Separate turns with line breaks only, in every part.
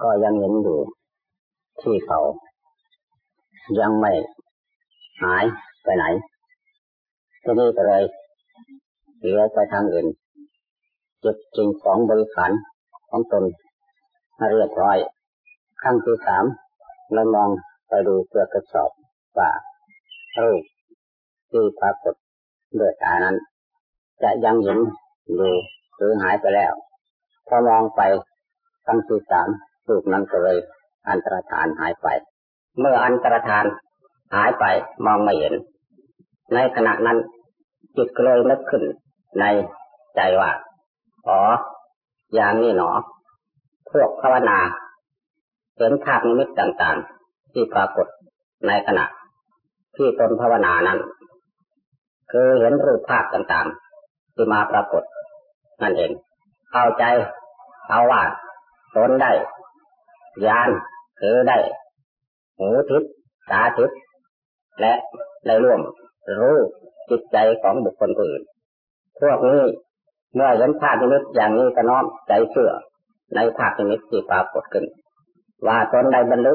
ก็ยังเห็นอยู่ที่เขา ยังไม่หายไปไหนทีนี้ก็เลยเหลือไปทางอื่นเก็บสิ่งของบริขารของตนให้เรียบร้อยขั้นที่สามเรามองไปดูเพื่อทดสอบว่ารูปที่ปรากฏด้วยตานั้น จะยังเห็นอยู่หรือหายไปแล้ว พอมองไปขั้นที่สาม รูปนั้นก็เลยอันตรธานหายไป เมื่ออันตรธานหายไปมองไม่เห็น ในขณะนั้นจิตก็เลยนึกขึ้นในใจว่า อ๋อ อย่างนี้หนอ พวกภาวนาเห็นภาพนิมิตต่างๆ ที่ปรากฏในขณะ ที่ตนภาวนานั้น คือเห็นรูปภาพต่างๆ ที่มาปรากฏนั่นเอง เข้าใจเอาว่าตนได้ ญาณคือได้หูทิพย์ตาทิพย์และได้ล่วงรู้จิตใจของบุคคลอื่น พวกนี้เมื่อเห็นภาพนิมิตอย่างนี้ก็น้อมใจเชื่อในภาพนิมิตที่ปรากฏขึ้น ว่าตนได้บรรลุ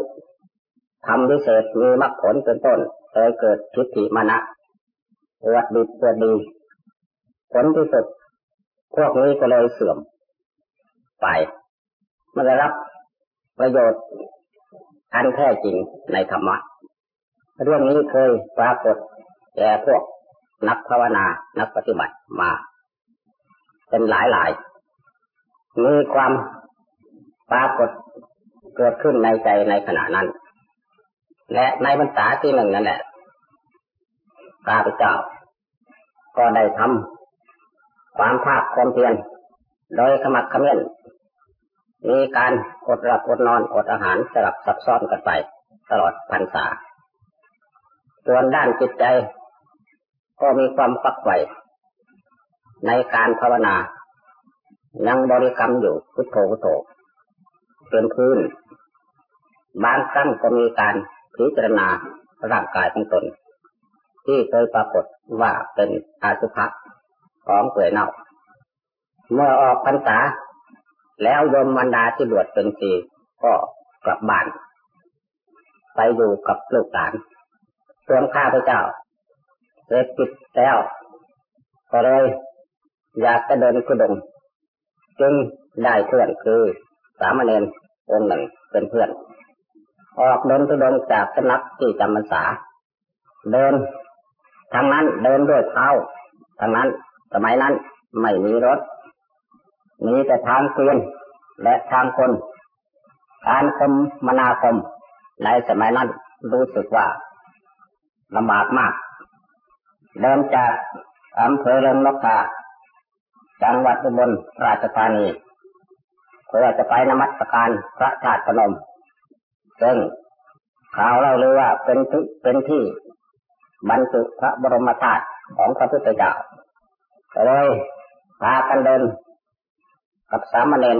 ทำวิเศษมีมรรคผลเป็นต้นเคยเกิดทิฏฐิมานะปวดดีปวดดีผลที่สุดพวกนี้ก็เลยเสื่อมไปม่ได้รับ ประโยชน์อันแท้จริงในธรรมะ เรื่องนี้เคยปรากฏแก่พวกนักภาวนา นักปฏิบัติมา เป็นหลายหลาย มีความปรากฏเกิดขึ้นในใจในขณะนั้น และในบรรษาที่หนึ่งนั่นแหละข้าพเจ้า ก็ได้ทำความภาคความเพียรโดยขมักขม้น มีการอดหลับอดนอนอดอาหารสลับซับซ้อนกันไป ตลอดพรรษา ส่วนด้านจิตใจ ก็มีความฝักใฝ่ในการภาวนา ยังบริกรรมอยู่พุทโธพุทโธเป็นพื้น บางครั้งก็มีการพิจารณาร่างกายของตน ที่เคยปรากฏว่าเป็นอาสุภะของเปลือยเน่า เมื่อออกพรรษา แล้วโยมมันดาที่บวชเป็นปีก็กลับบ้าน ไปอยู่กับลูกหลานส่วนข้าพเจ้าเสร็จจิตแล้วก็เลยอยากจะเดินกุดงจึงได้เพื่อนคือสามเณรองค์หนึ่งเป็นเพื่อน ออกเดินกุดงจากสนักที่จำพรรษา เดินทางนั้นเดินด้วยเท้าทางนั้น สมัยนั้นไม่มีรถ มีแต่ทางเกวียนและทางคน การคมมนาคมในสมัยนั้นรู้สึกว่าลำบากมากเดินจากอำเภอเริงนกตาจังหวัดอุบลราชธานีเพื่อจะไปนมัสการพระธาตุพนม ซึ่งข่าวเล่าเลยว่าเป็นที่เป็นที่บรรจุพระบรมธาตุของพระพุทธเจ้าเลยพากันเดิน กับสามเณร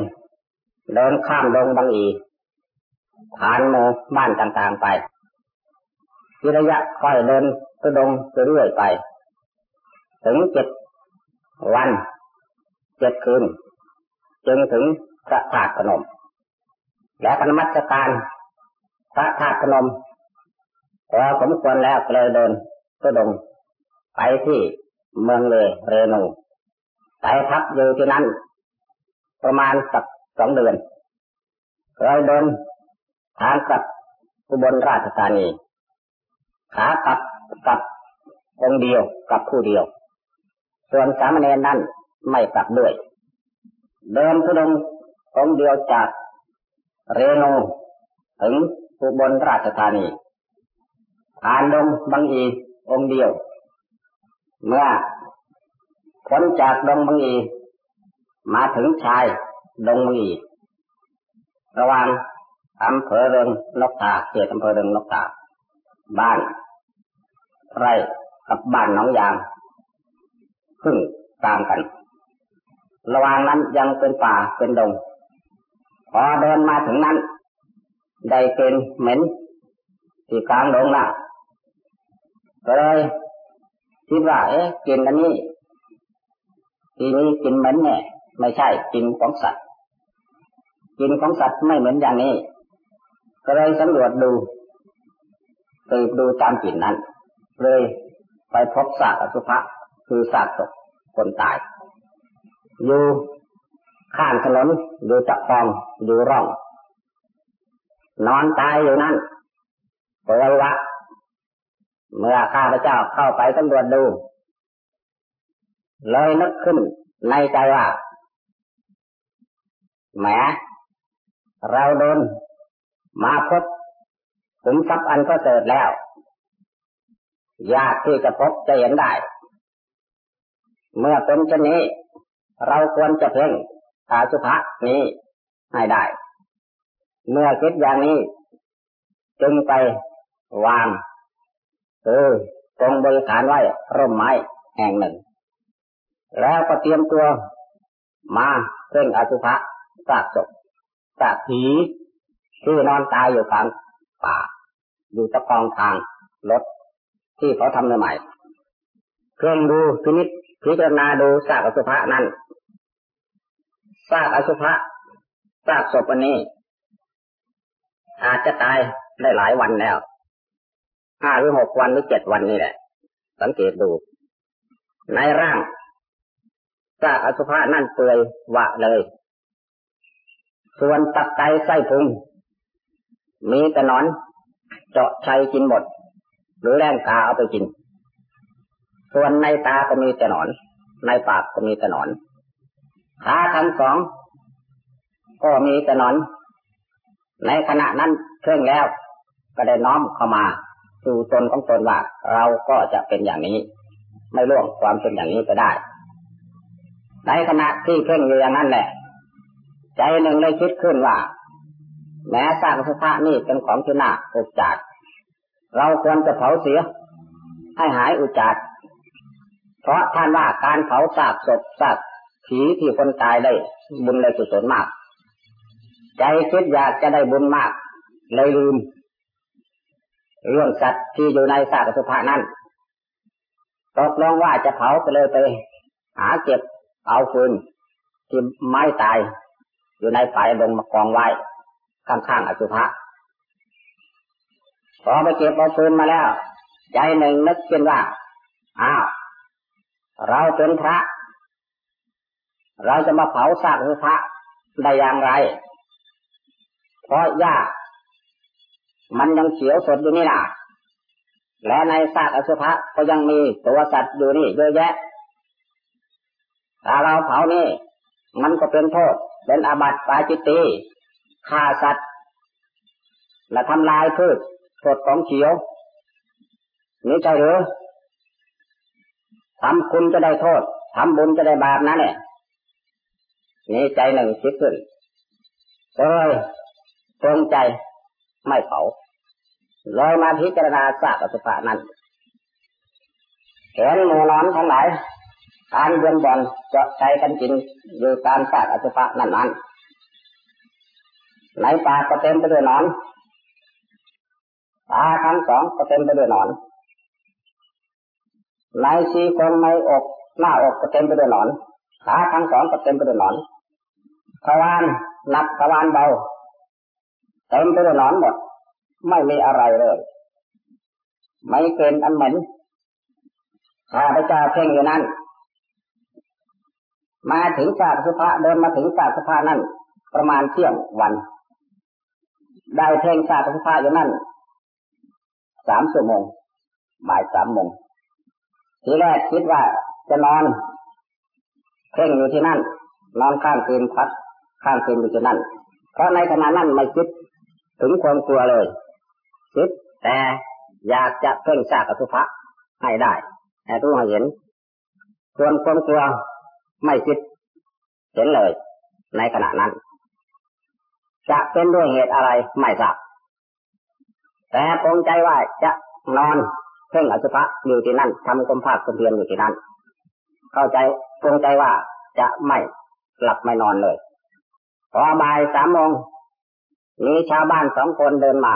เดินข้ามลงบางอีผ่านหมู่บ้านต่างๆไปวิระยะค่อยเดินตุดงเรื่อยไป ถึงเจ็ดวันเจ็ดคืน จึงถึงพระธาตุพนม และปนมัสการพระธาตุพนมพอสมควรแล้วเลยเดินตุดง ไปที่เมืองเลเรนูไปพักอยู่ที่นั้น ประมาณสักสองเดือนเราเดินทางกับอุบลราชธานีขากลับกับองเดียวกับผู้เดียว ส่วนสามเณรนั้นไม่กลับด้วย เดินทุดงองเดียวจากเรโนถึงอุบลราชธานีผ่านลงบางอีองเดียว เมื่อพ้นจากดงบางอี มาถึงชายดงมีระหว่างอำเภอเริงนกตาเขตอำเภอเริงนกตาบ้านไร่กับบ้านน้องยางพึ่งตามกัน ระหว่างนั้นยังเป็นป่าเป็นดง พอเดินมาถึงนั้น ได้เกณฑ์เหม็นที่กลางดงน่ะก็เลยคิดว่าเอ๊ะกินอันนี้ทีนี้กินเหม็นเนี่ย ไม่ใช่กินของสัตว์กินของสัตว์ไม่เหมือนอย่างนี้ ก็เลยสำรวจดูตืบดูตามกลิ่นนั้น เลยไปพบซากอสุภะคือซากศพคนตาย อยู่ข้างถนนอยู่จับฟองอยู่ร่อง นอนตายอยู่นั่นเปิดวะเมื่อข้าพเจ้าเข้าไปสำรวจดู เลยนึกขึ้นในใจว่า แหมเราโดนมาพบขุมทรัพย์อันก็เกิดแล้ว ยากที่จะพบจะเห็นได้ เมื่อเป็นเช่นนี้ เราควรจะเพ่งอาสุภะนี้ให้ได้ เมื่อคิดอย่างนี้ จึงไปวางคือตรงบริการไว้ร่มไม้แห่งหนึ่ง แล้วก็เตรียมตัวมาเพ่งอสุภะ ซากศพซากผีที่นอนตายอยู่กลางป่า อยู่ตะกองทางรถที่เขาทำใหม่เครื่องดูพินิษพิจารณาดูซากอสุภะนั้นซากอสุภะซากศพอันนี้ อาจจะตายได้หลายวันแล้วห้าหรือหกวันหรือเจ็ดวันนี่แหละ สังเกตดู ในร่างซากอสุภะนั่นเปื่อยวะเลย ส่วนตับไตไส้พุงมีแต่นอน เจาะชัยกินหมด หรือแรงตาเอาไปกิน ส่วนในตาก็มีแต่นอน ในปากก็มีแต่นอนขาทั้งสอง ก็มีแต่นอน ในขณะนั้นเครื่องแล้ว ก็ได้น้อมเข้ามาสู่ตนของตนว่าเราก็จะเป็นอย่างนี้ ไม่ล่วงความเป็นอย่างนี้ก็ได้ ในขณะที่เพ่งอยู่อย่างนั้นแหละ ใจหนึ่งเลยคิดขึ้นว่า แม้สร้างสภานี่เป็นของที่น่าอุจจารเราควรจะเผาเสีย ให้หายอุจจารเพราะท่านว่าการเผาซากศพซากผีที่คนตายได้บุญได้กุศลมาก ใจคิดอยากจะได้บุญมาก เลยลืม เรื่องสัตว์ที่อยู่ในซากสุภานั้นตกลงว่าจะเผาไปเลยไป หาเก็บเอาฟืนที่ไม้ตาย อยู่ในป่าลงมากองไว้ ข้างๆอสุภะพอไปเก็บเอาฟืนมาแล้ว ใจหนึ่งนึกขึ้นว่า อ้าว เราเป็นพระ เราจะมาเผาซากอสุภะได้อย่างไร เพราะยากมันยังเขียวสดอยู่นี่นะและในซากอสุภะก็ยังมีตัวสัตว์อยู่นี่เยอะแยะ ถ้าเราเผานี่ มันก็เป็นโทษ เป็นอาบัติปาจิตตีฆ่าสัตว์ และทำลายพืชสดของเขียวนี่ใช่หรือทำคุณจะได้โทษทำบุญจะได้บาปนะเนี่ยนี่ใจหนึ่งคิดขึ้นก็เลยตรงใจไม่เผาเลยมาพิจารณาทราบอสุภะนั้นเห็นหมูนอนทั้งหลาย การเวียนบอลจะใจกันกินอยู่การทราบอสุภะนั้นนั้นในปากก็เต็มไปด้วยนอนตาทั้งสองก็เต็มไปด้วยนอนในซีโครงในอกหน้าอกก็เต็มไปด้วยนอนขาทั้งสองก็เต็มไปด้วยนอนทวารหนักทวารเบาเต็มไปด้วยหนอนหมด ไม่มีอะไรเลย ไม่เป็นอันเหม็นข้าพเจ้าเพ่งอยู่นั้น มาถึงศาสสุภาเดินมาถึงศาสสุภานั่น ประมาณเที่ยงวันได้เพ่งศาสสุภาอยู่นั่นสามชั่วโมงบ่ายสามโมงทีแรกคิดว่าจะนอนเพ่งอยู่ที่นั่น นอนข้างคืนพักข้างคืนอยู่ที่นั่น เพราะในขณะนั้นไม่คิดถึงความกลัวเลย คิดแต่อยากจะเพ่งซากสุภะให้ได้แต่ทุกคนเห็นส่วนความกลัว ไม่คิดเห็นเลย ในขณะนั้น จะเป็นด้วยเหตุอะไรไม่ทราบแต่ตรงใจว่าจะนอนเพ่งอสุภะอยู่ที่นั่นทำความภาคความเพียรอยู่ที่นั่น เข้าใจตรงใจว่าจะไม่หลับไม่นอนเลยพอบ่ายสามโมงมีชาวบ้านสองคนเดินมา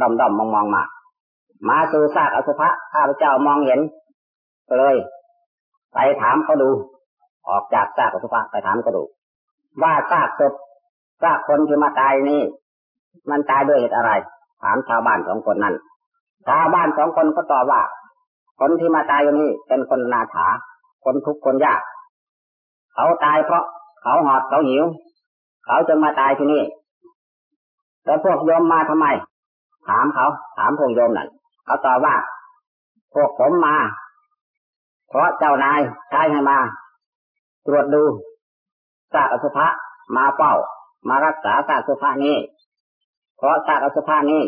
ดอมดอมมองมองมา มาสู่ซากอสุภะข้าพเจ้ามองเห็น เลย ไปถามเขาดู ออกจากซากอสุภะไปถามเขาดูว่าซากศพซากคนที่มาตายนี่ มันตายด้วยเหตุอะไร ถามชาวบ้านสองคนนั้นชาวบ้านสองคนก็ตอบว่า คนที่มาตายอยู่นี่เป็นคนนาถา คนทุกข์คนยาก เขาตายเพราะเขาหอดเขาหิว เขาจึงมาตายที่นี่แล้วพวกโยมมาทำไม ถามเขา ถามพวกโยมนั่นเขาตอบว่า พวกผมมา เพราะเจ้านายใช้ให้มา รวจดูซากอสุภะมาเฝ้า มารักษาซากอสุภะนี้ เพราะซากอสุภะนี้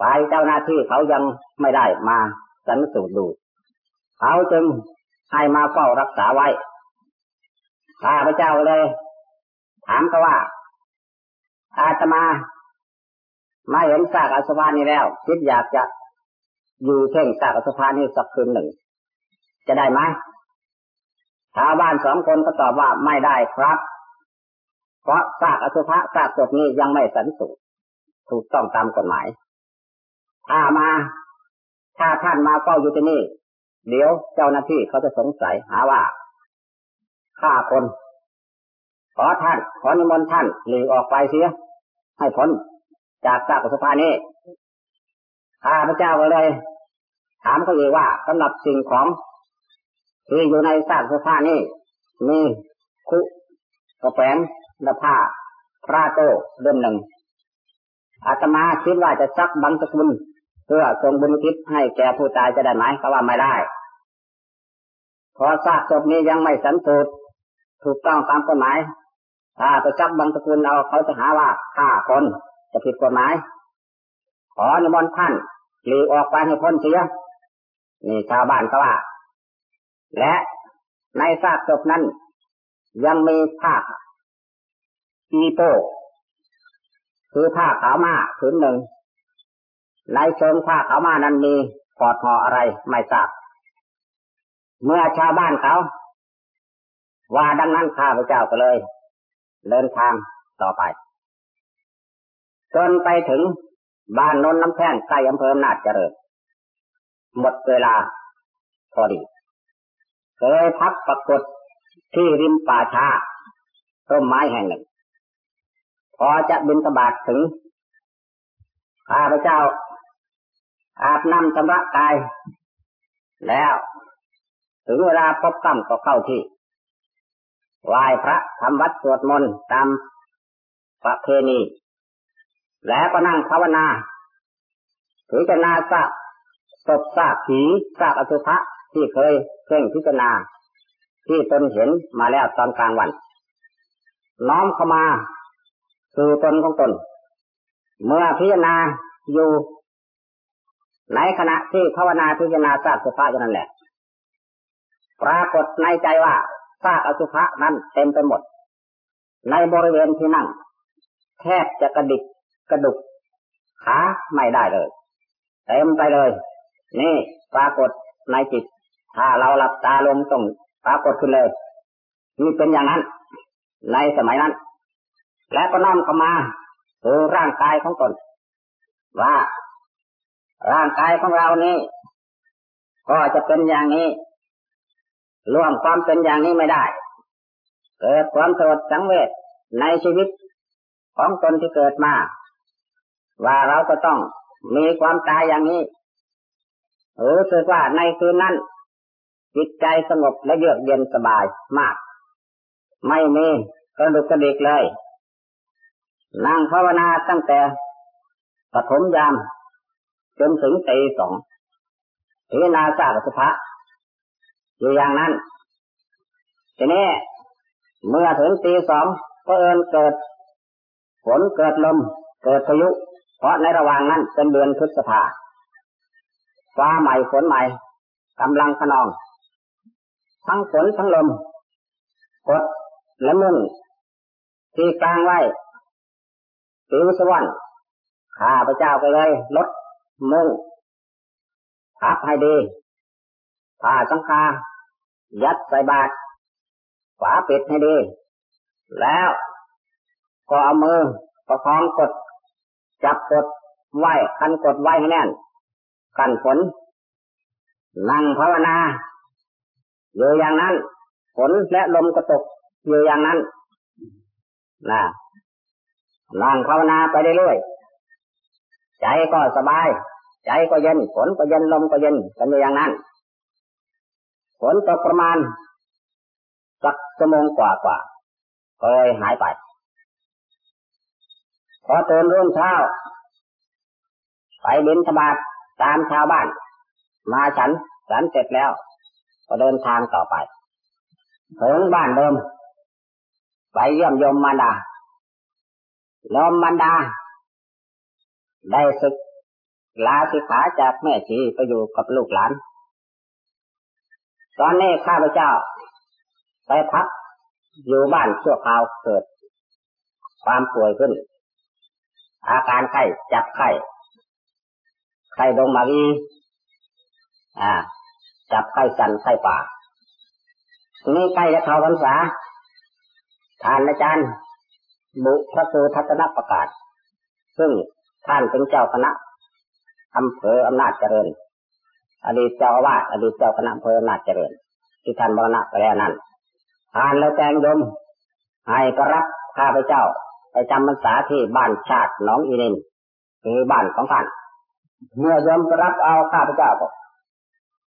ฝ่ายเจ้าหน้าที่เขายังไม่ได้มาสันสูตรดู เขาจึงให้มาเฝ้ารักษาไว้ข้าพระเจ้าเลย ถามเขาว่า อาตมามาเห็นซากอสุภะนี้แล้ว คิดอยากจะอยู่เช่งซากอสุภะนี้สักคืนหนึ่ง จะได้ไหม ชาวบ้านสองคนก็ตอบว่าไม่ได้ครับ เพราะซากอสุภะซากศพนี้ยังไม่สันสุถูกต้องตามกฎหมาย ถ้ามา ถ้าท่านมาเฝ้าอยู่ที่นี่ เดี๋ยวเจ้าหน้าที่เขาจะสงสัยหาว่าฆ่าคน ขอท่าน ขอนิมนต์ท่านหลีกออกไปเสีย ให้พ้นจากซากอสุภะนี้ข้าพระเจ้าก็เลย ถามเขาเองว่าสำหรับสิ่งของ ที่อยู่ในซากเสื้อผ้านี่มีคุกระแปงและผ้าพระโตเดิมหนึ่งอาตมาคิดว่าจะซักบังสกุลเพื่อส่งบุญทิศให้แก่ผู้ตายจะได้ไหมเขาว่าไม่ได้พราะซากศพนี้ยังไม่สันสูตถูกต้องตามกฎหมาย ถ้าไปซักบังสกุลเอาเขาจะหาว่าฆ่าคนจะผิดกฎหมาย ขออนุโมทท่านหลีกออกไปให้พ้นเสียนี่ชาวบ้านก็ว่า และในซากศพนั้น ยังมีผ้าอีโตคือผ้าขาวมาผืนหนึ่ง ในเชิงผ้าขาวมานั้นมีกอดห่ออะไรไม่ทราบเมื่อชาวบ้านเขา ว่าดังนั้นข้าพเจ้าก็เลย เดินทางต่อไป จนไปถึงบ้านนนน้ำแท่งใกล้อำเภอนาจเจริญ หมดเวลาพอดี เคยพักปรากฏที่ริมป่าชาต้นไม้แห่งหนึ่ง พอจะบินตบาทถึงข้าพเจ้า อาบน้ำชำระกาย แล้วถึงเวลาพบกรรมก็เข้าที่ไหว้พระทำวัดสวดมนต์ตามประเพณี แล้วก็นั่งภาวนาถือจะนาซากศพซากผีซากอสุภะที่เคย เพ่งพิจารณา ที่ตนเห็นมาแล้วตอนกลางวัน น้อมเข้ามาสู่ตนของตน เมื่อพิจารณาอยู่ในขณะที่ภาวนาพิจารณาซากสุภาพนั่นแหละ ปรากฏในใจว่าซากอสุภะนั้นเต็มไปหมด ในบริเวณที่นั่ง แทบจะกระดิกกระดุกขาไม่ได้เลย เต็มไปเลย นี่ปรากฏในจิต ถ้าเราหลับตาลงต้องปรากฏขึ้นเลยนี่เป็นอย่างนั้น ในสมัยนั้น และก็น้อมเข้ามาสู่ร่างกายของตน ว่า ร่างกายของเรานี้ ก็จะเป็นอย่างนี้ร่วมความเป็นอย่างนี้ไม่ได้ เกิดความโสดสังเวชในชีวิตของตนที่เกิดมา ว่าเราจะต้องมีความตายอย่างนี้รู้สึกว่าในคืนนั้น จิตใจสงบและเยือกเย็นสบายมาก ไม่มีกระดุกกระดิกเลย นั่งภาวนาตั้งแต่ปฐมยามจนถึงตีสองพิจารณาทราสุภะอยู่อย่างนั้น ทีนี้เมื่อถึงตีสองก็เอินเกิดฝนเกิดลม เกิดพายุ เพราะในระหว่างนั้นเป็นเดือนพฤษภาฟ้าใหม่ฝนใหม่กำลังขนอง ทั้งฝนทั้งลมกดและมึงที่กลางไว้ปิวสวรรค์ข้าพระเจ้าไปเลยลดมุงทับให้ดีผ้าสังคายัดใส่บาตรฝาปิดให้ดี แล้วก็เอามือประคองกด จับกดไหวคันกดไหวให้แน่นกันฝนนั่งภาวนา อยู่อย่างนั้นฝนและลมก็ตกอยู่อย่างนั้นนะนั่งภาวนาไปเรื่อยๆใจก็สบาย ใจก็เย็นฝนก็เย็นลมก็เย็นกันอยู่อย่างนั้นฝนตกประมาณสักชั่วโมงกว่ากว่าก็เลยหายไปพอตื่นรุ่งเช้า ไปบินธบาตตามชาวบ้าน มาฉัน ฉันเสร็จแล้ว ก็เดินทางต่อไปถึงบ้านเดิม ไปเยี่ยมยมมารดายมมารดา ได้ศึกลาสิขาจากแม่ชีไปอยู่กับลูกหลาน ตอนนี้ข้าพเจ้า ไปพักอยู่บ้านชั่วคราวเกิด ความป่วยขึ้น อาการไข้จับไข้ไข้ดงมาวีอ่า จับไข้สันไข้ป่านี่ใกล้จะเข้าพรรษาท่านอาจารย์บุพระสูทัศนประกาศ ซึ่งท่านเป็นเจ้าคณะอำเภออำนาจเจริญ อดีตเจ้าอาวาสอดีตเจ้าคณะอำเภออำนาจเจริญ ที่ท่านบรณะไปแล้วนั้นท่านแล้วแจงยมให้ก็รับข้าพเจ้า ไปจำพรรษาที่บ้านชาติหนองอีนินคือบ้านของท่าน เมื่อยมก็รับเอาข้าพเจ้าก็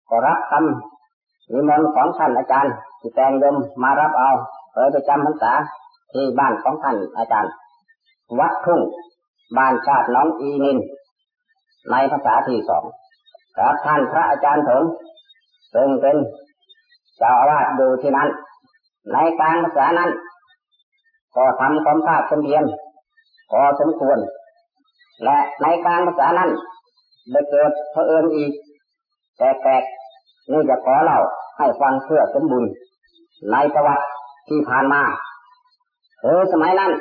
ก็รับคำนิมนต์ของท่านอาจารย์ที่แจ้งยมมารับเอาไปไปจำพรรษาที่บ้านของท่านอาจารย์ วัดทุ่งบ้านชาติน้องอีนิน ในภาษาที่สองกับท่านพระอาจารย์ถึงซึ่งเป็นเจ้าอาวาสอยู่ที่นั้น ในการภาษานั้น ก็ทำความภาคเพียนพอสมควร และในการภาษานั้นได้เกิดเผอิญอีกแต่แตก นี่จะขอเล่าให้ฟังเพื่อสมบูรณ์ในประวัติที่ผ่านมาเออสมัยนั้น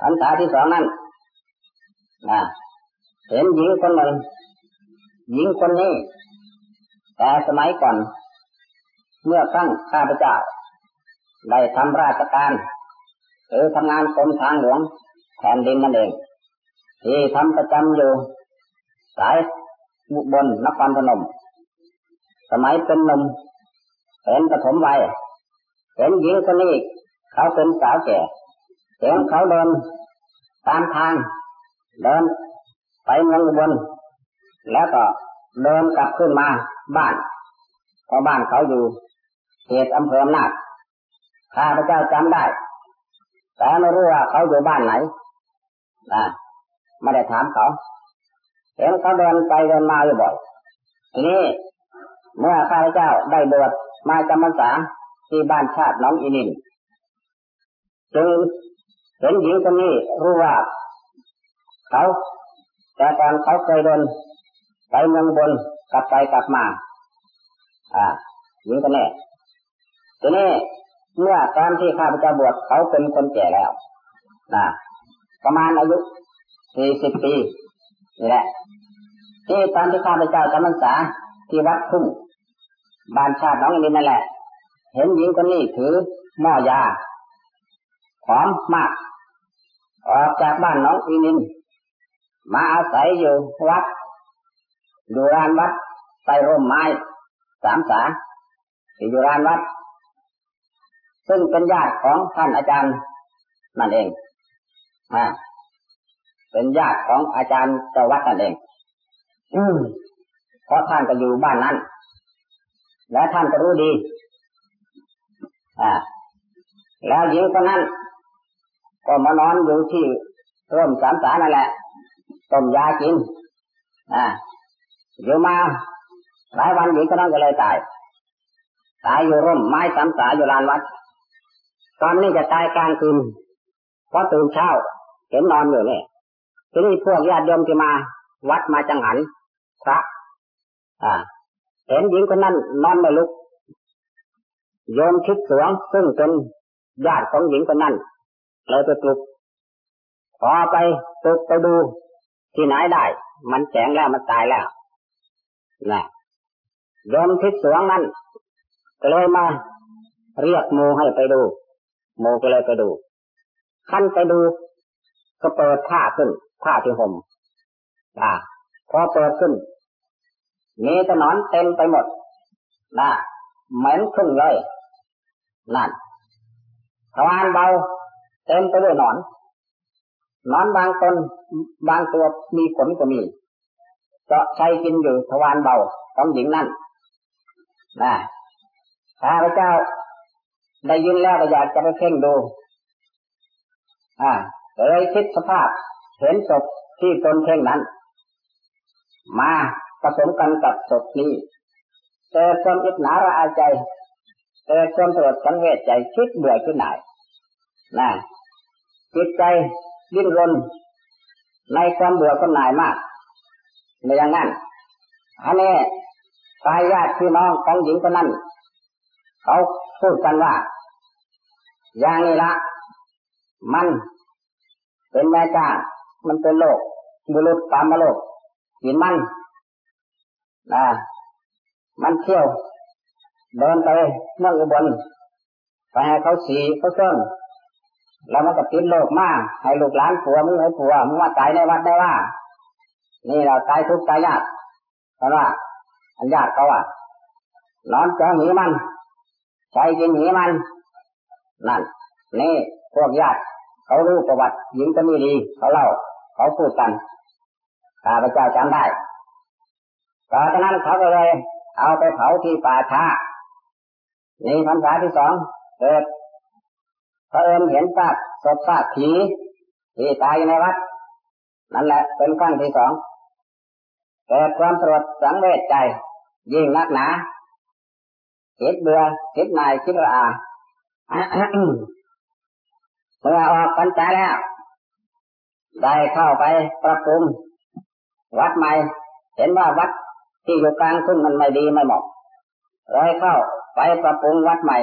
พรรษาที่สองนั้นนะเห็นหญิงคนหนึ่งหญิงคนนี้ แต่สมัยก่อน เมื่อครั้งข้าพเจ้าได้ทำราชการหรือทำงานกรมทางหลวงแผ่นดินนั่นเอง ที่ทำประจำอยู่ สายบุบนนครพนม สมัยเป็นหนุ่มเป็นปฐมวัยเห็นหญิงคนนี้เขาเป็นสาวแก่เห็นเขาเดินตามทาง เดินไปเมืองบลแล้วก็เดินกลับขึ้นมาบ้านเพราะบ้านเขาอยู่เขตอำเภออำนาจข้าพเจ้าจำได้ แต่ไม่รู้ว่าเขาอยู่บ้านไหนนะไม่ได้ถามเขา เห็นเขาเดินไปเดินมาอยู่บ่อยทีนี้ เมื่อข้าพเจ้าได้บวชมาจำพรรษาที่บ้านชาติน้องอินินจึงเห็นหญิงคนนี้รู้ว่า เขาแต่ตอนเขาเคยเดินไปเมืองบนกลับไปกลับมา อ่าหญิงคนนี้ทีนี้เมื่อตอนที่ข้าพเจ้าบวชเขาเป็นคนแก่แล้วนะประมาณอายุสี่สิบปีนี่แหละที่ตอนที่ข้าพเจ้าจำพรรษาที่วัดทุ่ง บ้านชาติน้องอินนั่นแหละ เห็นหญิงคนนี้ถือหม้อยาหอมมาก ออกจากบ้านน้องอินิน มาอาศัยอยู่วัดอยู่ร้านวัดใต้ร่มไม้สามสาที่อยู่ร้านวัด ซึ่งเป็นญาติของท่านอาจารย์นั่นเองอ่าเป็นญาติของอาจารย์เจ้าวัดนั่นเอง อืมเพราะท่านก็อยู่บ้านนั้น และท่านก็รู้ดี อ่า แล้วหญิงคนนั้น ก็มานอนอยู่ที่ร่มสามสานั่นแหละต้มยากิน อ่าอยู่มาหลายวันหญิงคนนั้นก็เลยตาย ตายอยู่ร่มไม้สามสาอยู่ลานวัด ตอนนี้จะตายกลางคืนพอตื่นเช้าเห็นนอนอยู่เนี่ยทีนี้พวกญาติโยมที่มา วัดมาจังหันพระ อ่า เห็นหญิงคนนั้นนอนไม่ลุกโยมคิดสวงซึ่งเป็นญาติของหญิงคนนั้นเลยไปปลุกพอไปปลุกไปดูที่ไหนได้ มันแข็งแล้วมันตายแล้วนะโยมทิศสวงนั้นก็เลยมา เรียกโมให้ไปดูโมก็เลยไปดูขั้นไปดู ก็เปิดผ้าขึ้นผ้าที่ห่มอ่าพอเปิดขึ้น มีแต่นอนเต็มไปหมดนะเหม็นขึ้นเลยนั่นทวารเบาเต็มไปด้วยหนอนนอนบางตนบางตัวมีขนก็มีเจาะใช้กินอยู่ทวารเบาของหญิงนั่นนะข้าพเจ้าได้ยินแล้วก็อยากจะไปเพ่งดู อ่าเลยคิดสภาพเห็นศพที่ตนเพ่งนั้น มา ผสมกันกับศพนี้เกิดความอิจฉาระอาใจเกิดความตรวจสังเวชใจคิดเบื่อขึ้นไหนนะจิตใจดิ้นรนในความเบื่อคนหน่ายมากในอย่างนั้นอันนี้ตายญาติพี่น้องของหญิงคนนั้น เขาพูดกันว่า อย่างนี้ละ มันเป็นแม่จ้ามันเป็นโลกบุรุษตามมาโลกหินมัน นะมันเที่ยวเดินไปเมืออุบลไปให้เขาสีเขาเส้นแล้วมันก็ติดโลกมากให้ลูกหลานผัวมึงให้ผัวมึงว่าตายในวัดได้ว่า นี่เราตายทุกข์ตายยากเพราะว่าอันยากเขาอะนอนเจอหนีมันใช้กินหนีมัน นั่น นี่พวกญาติเขารู้ประวัติหญิงจะมีดี เขาเล่า เขาพูดกันข้าพระเจ้าจำได้ ตอนนั้นเขาก็เลย เอาไปเผาที่ป่าช้านี่พรรษาที่สองเกิดพระเอิญเห็นซากศพซากผีที่ตายอยู่ในวัด นั่นแหละเป็นขั้นที่สองเกิดความตรวจสังเวชใจ ยิ่งนักหนาคิดเบื่อคิดนายคิดระอาเมื่อออกพรรษาแล้ว ได้เข้าไปปรับปรุงวัดใหม่ เห็นว่าวัด ที่อยู่กลางทุ่งมันไม่ดีไม่เหมาะเลยเข้าไปปรับปรุงวัดใหม่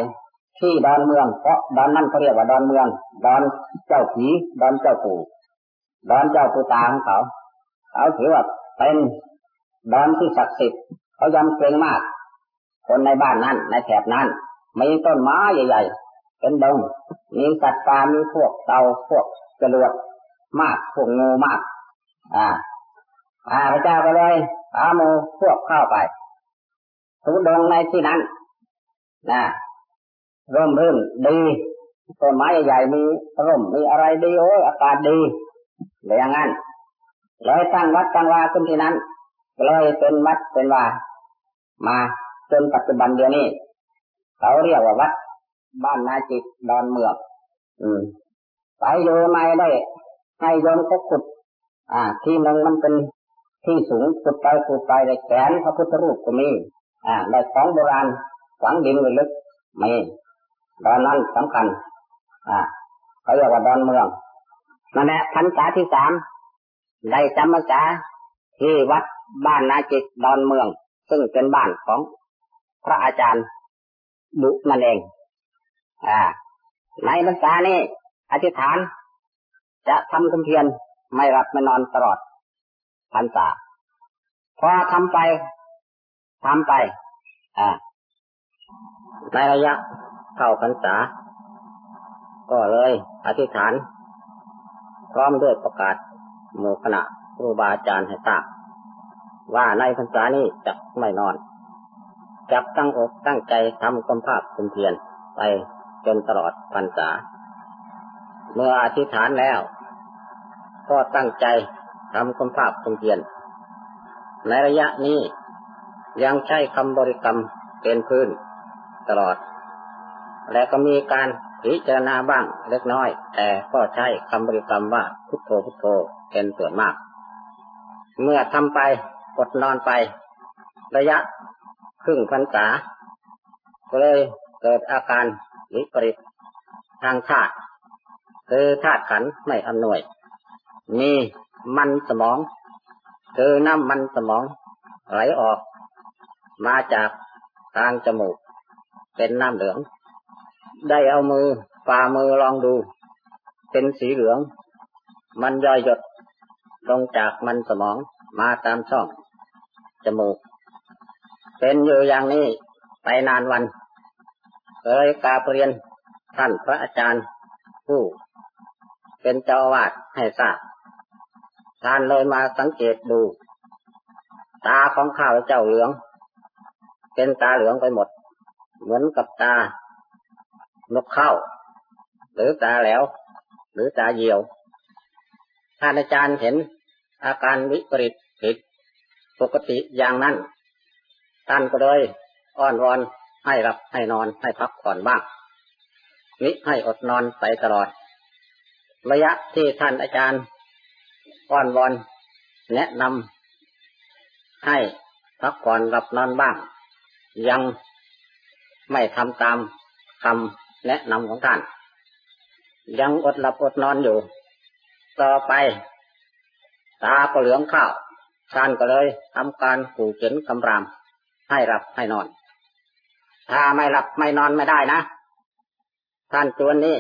ที่ดอนเมือง เพราะดอนนั่นเขาเรียกว่าดอนเมือง ดอนเจ้าผีดอนเจ้าปู่ดอนเจ้าปู่ตาของเขา เขาถือว่าเป็นดอนที่ศักดิ์สิทธิ์เขายำเกรงมาก คนในบ้านนั้นในแถบนั้นมีต้นไม้ใหญ่ๆ เป็นดง มีสัตว์ป่ามีพวกเต่าพวกจรวดมากพวกงูมาก อ่า อาพระเจ้าก็เลยอาโมพวกเข้าไปทุดงในที่นั้นนะร่มรื่นดีต้นไม้ใหญ่มีร่มมีอะไรดีโอ้ยอากาศดีเลยอย่างนั้นเลยตั้งวัดตั้งวาขึ้นที่นั้นเลยเป็นวัดเป็นวามาจนปัจจุบันเดียวนี้เขาเรียกว่าวัด บ้านนาจิตดอนเมืองอืมไปอยู่ไม่ได้ให้โยมเขาขุด อ่า ที่นึงมันเป็น ที่สูงขุดไปขุดไปในแขนพระพุทธรูปก็มี อ่าในของโบราณฝังดินไว้ลึกมีดอนนั้นสำคัญ อ่าเขาเรียกว่าดอนเมืองนั่นแหละพรรษาที่สามได้จำพรรษาที่วัดบ้านนาจิตดอนเมือง ซึ่งเป็นบ้านของพระอาจารย์ดุนั่นเอง อ่า ในพรรษานี้อธิษฐาน จะทำคุณเพียรไม่รับไม่นอนตลอด พรรษาพอทำไปทำไป อ่าในระยะเข้าพรรษา ก็เลยอธิษฐาน พร้อมด้วยประกาศหมู่คณะครูบาอาจารย์ให้ทราบว่าในพรรษานี้จะไม่นอนจับตั้งอกตั้งใจทำความภาคคุมเพียรไปจนตลอดพรรษา เมื่ออธิษฐานแล้ว ก็ตั้งใจ ทำความภาคคุมเพียรในระยะนี้ยังใช้คำบริกรรมเป็นพื้นตลอด และก็มีการพิจารณาบ้างเล็กน้อย แต่ก็ใช้คำบริกรรมว่าพุทโธพุทโธเป็นส่วนมาก เมื่อทำไปกดนอนไป ระยะครึ่งพรรษาก็เลยเกิดอาการวิปริตทางธาตุคือธาตุขันไม่อำนวย มี มันสมอง คือน้ำมันสมองไหลออก มาจากทางจมูก เป็นน้ำเหลือง ได้เอามือฝ่ามือลองดู เป็นสีเหลือง มันย่อยหยดลงจากมันสมองมาตามช่อง จมูก เป็นอยู่อย่างนี้ไปนานวันเคยกาเรียนท่านพระอาจารย์ ผู้ เป็นเจ้าวาดให้ทราบ ท่านเลยมาสังเกตดู ตาของข้าวเจ้าเหลือง เป็นตาเหลืองไปหมด เหมือนกับตานกเข้า หรือตาแล้ว หรือตาเหี่ยว ท่านอาจารย์เห็นอาการวิปริตผิดปกติอย่างนั้น ท่านก็เลยอ้อนวอนให้รับให้นอนให้พักผ่อนบ้างมิให้อดนอนไปตลอด ระยะที่ท่านอาจารย์ อ้อนวอนแนะนำให้พักผ่อนหลับนอนบ้าง ยังไม่ทำตามคำแนะนำของท่าน ยังอดหลับอดนอนอยู่ ต่อไป ตาก็เหลืองข้าวท่านก็เลยทำการขู่เข็นกำราม ให้หลับให้นอน ถ้าไม่หลับไม่นอนไม่ได้นะ ท่านจวนนี้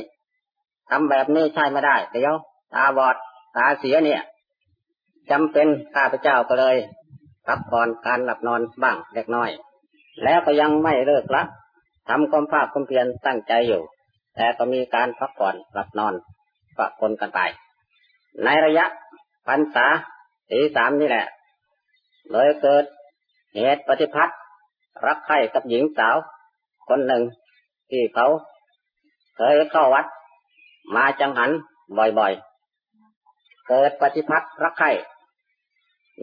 ทำแบบนี้ใช่ไม่ได้ เดี๋ยว ตาบอด ตาเสียเนี่ย จำเป็นข้าพเจ้าก็เลยพักผ่อนการหลับนอนบ้างเล็กน้อย แล้วก็ยังไม่เลิกละทำความภาคความเพียรตั้งใจอยู่ แต่ก็มีการพักผ่อนหลับนอนปะปนกันไป ในระยะพรรษาสีสามนี่แหละ เลยเกิดเหตุปฏิพัทธ์รักใคร่กับหญิงสาว คนหนึ่งที่เขา เคยเข้าวัด มาจังหันบ่อยๆ เกิดปฏิพัทธ์รักใคร่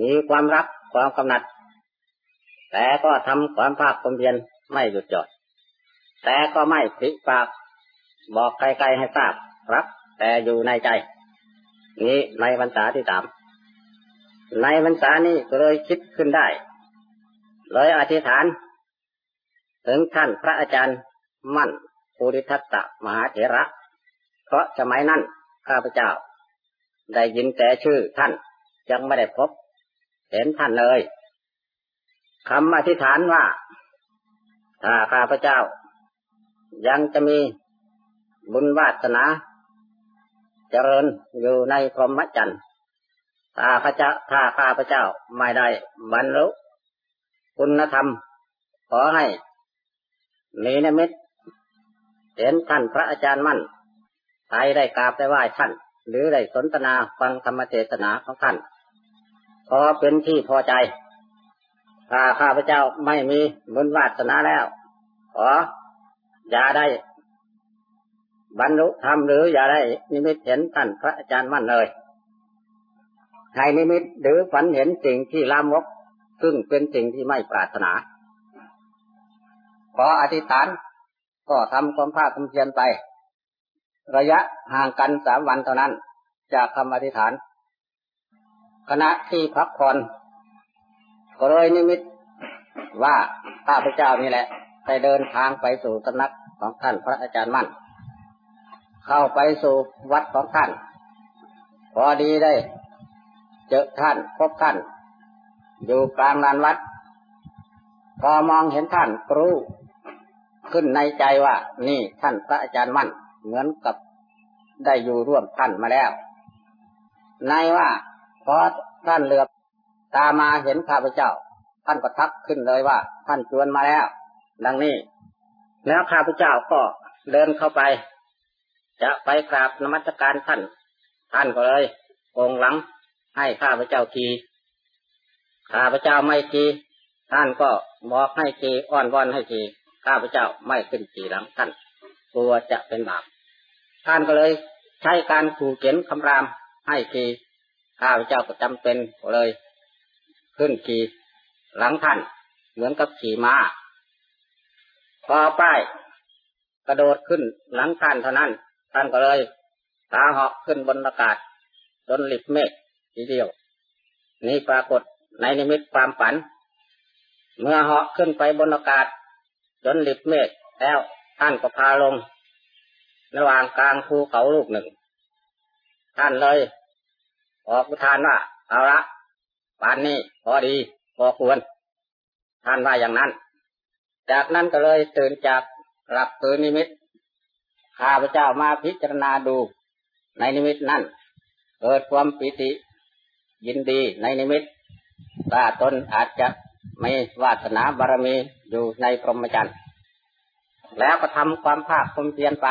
มีความรักความกำหนัด แต่ก็ทำความภาคความเพียรไม่หยุดหย่อนแต่ก็ไม่พลิปาก บอกใครๆให้ทราบรัก แต่อยู่ในใจ นี้ในพรรษาที่สามในพรรษานี้ก็เลยคิดขึ้นได้ เลยอธิษฐาน ถึงท่านพระอาจารย์มั่นภูริทัตตมหาเถระ เพราะสมัยนั้นข้าพเจ้า ได้ยินแต่ชื่อท่านยังไม่ได้พบ เห็นท่านเลยคำอธิษฐานว่า ถ้าข้าพเจ้า ยังจะมีบุญวาสนา เจริญอยู่ในพรหมจรรย์ถ้าข้าเจ้าถ้าข้าพเจ้าไม่ได้บรรลุคุณธรรม ขอให้มีนิมิตเห็นท่านพระอาจารย์มั่นใครได้กราบได้ไหว้ท่าน หรือได้สนทนาฟังธรรมเทศนาของท่านพอเป็นที่พอใจถ้าข้าพเจ้าไม่มีบุญวาสนาแล้ว ขออย่าได้ บรรลุธรรมหรืออย่าได้นิมิตเห็นท่านพระอาจารย์มั่นเลยให้นิมิตหรือฝันเห็นสิ่งที่ลามก ซึ่งเป็นสิ่งที่ไม่ปรารถนา ขออธิษฐานก็ทำความภาคความเพียรไป ระยะห่างกันสามวันเท่านั้น จากคำอธิษฐาน ขณะที่พักผ่อนก็เลยนิมิตว่าข้าพเจ้านี่แหละไปเดินทางไปสู่สำนักของท่านพระอาจารย์มั่น เข้าไปสู่วัดของท่าน พอดีได้ เจอท่านพบท่าน อยู่กลางลานวัด พอมองเห็นท่านรู้ขึ้นในใจว่านี่ท่านพระอาจารย์มั่น เหมือนกับได้อยู่ร่วมท่านมาแล้ว ในว่าพอท่านเหลือบตามาเห็นข้าพเจ้า ท่านก็ทักขึ้นเลยว่า ท่านชวนมาแล้ว ดังนี้ แล้วข้าพเจ้าก็เดินเข้าไป จะไปกราบนมัสการท่าน ท่านก็เลยองหลังให้ข้าพเจ้าทีข้าพเจ้าไม่ทีท่านก็บอกให้ทีอ้อนวอนให้ทีข้าพเจ้าไม่ขึ้นทีหลังท่านกลัวจะเป็นบาป ท่านก็เลย ใช้การขู่เข็นคำรามให้ทีข้าพเจ้าก็จำเป็นเลย ขึ้นขี่หลังท่าน เหมือนกับขี่ม้าพอป้ายกระโดดขึ้นหลังท่านเท่านั้น ท่านก็เลยตาหอกขึ้นบนอากาศจนหลิบเมฆทีเดียว นี่ปรากฏในนิมิตความฝัน เมื่อเหาะขึ้นไปบนอากาศจนหลิบเมฆแล้วท่านก็พาลง ระหว่างกลางภูเขาลูกหนึ่ง ท่านเลยออกทานว่าเอาละปานนี้พอดีพอควร ท่านว่าอย่างนั้น จากนั้นก็เลยตื่นจากหลับตื่นนิมิตข้าพเจ้ามาพิจารณาดู ในนิมิตนั้นเกิดความปิติ ยินดีในนิมิตว่าตนอาจจะไม่วาสนาบารมีอยู่ในพรหมจรรย์แล้วก็ทำความภาคความเพียรไป